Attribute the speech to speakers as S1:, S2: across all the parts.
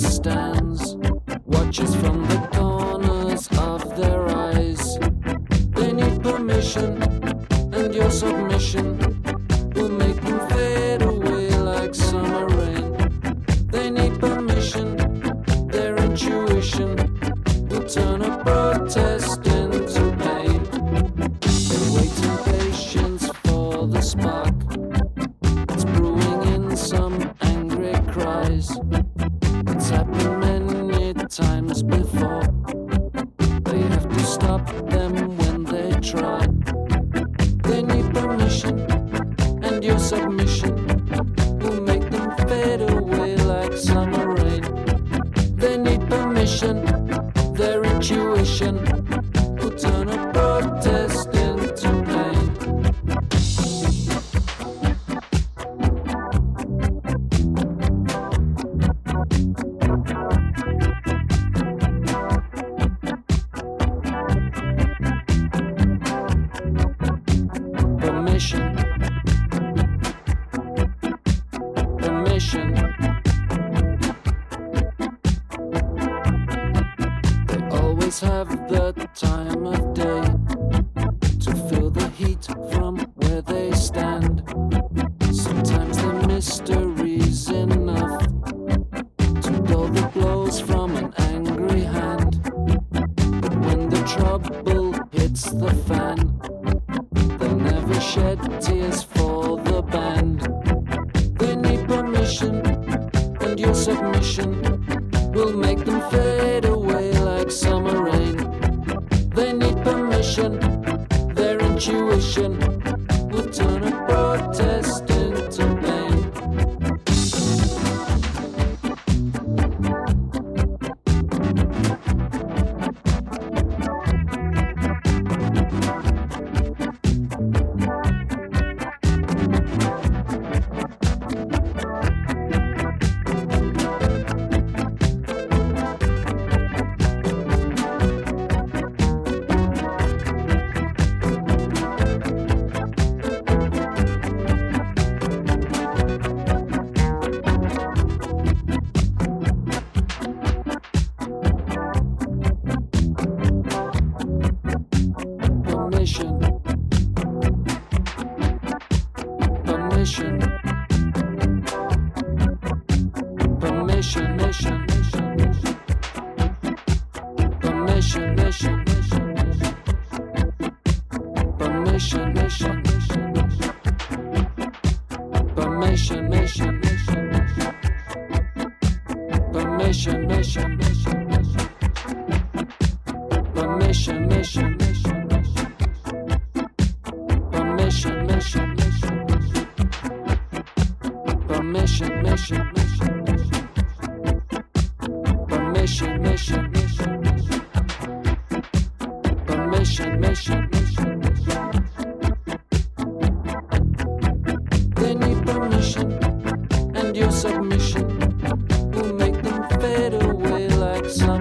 S1: stands, watches from the corners of their eyes. They need permission and your submission will make them fade away like summer rain. They need permission, their intuition will turn a protest into pain. They wait in patience for the spark. It's brewing in some angry cries. Times before. They have to stop them when they try. They need permission, and your submission will make them fade away like summer rain. They need permission, their intuition will turn have the time of day to feel the heat from where they stand. Sometimes the mystery's enough to dull the blows from an angry hand. But when the trouble hits the fan, they never shed tears for the band. They need permission, and your submission permission, their intuition will turn Permission. Permission. Permission. Mission. Permission. Mission. Permission. Mission. Permission. Mission. Permission. Mission. Permission. Mission. Mission, mission, mission. Permission, mission, mission, mission. Permission, mission, mission. They need permission, and your submission will make them fade away like summer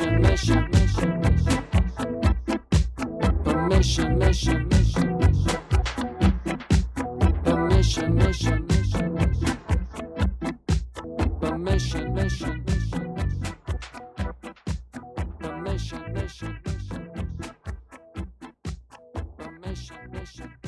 S1: Permission, mission, mission, mission. Permission, mission, mission, mission. Permission, mission, mission, mission. Permission, mission, mission, mission. Permission, mission, mission, mission. Permission, mission.